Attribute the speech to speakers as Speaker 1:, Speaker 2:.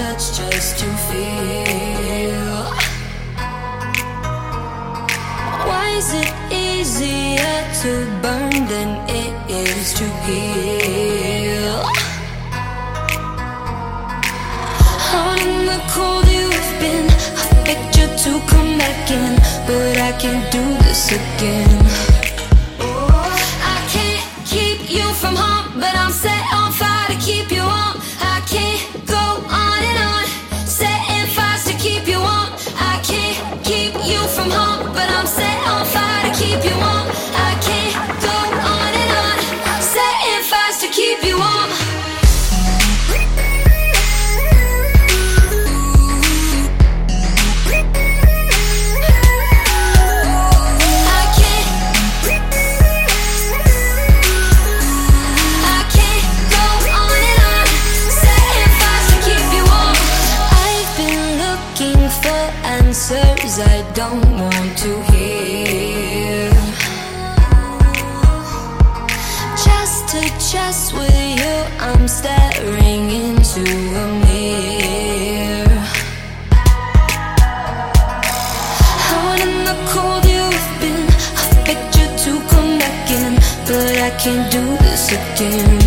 Speaker 1: touch just to feel. Why is it easier to burn than it is to heal? Answers I don't want to hear. Chest to chest with you, I'm staring into a mirror. Out in the cold you've been I begged you to come back in But I can't do this again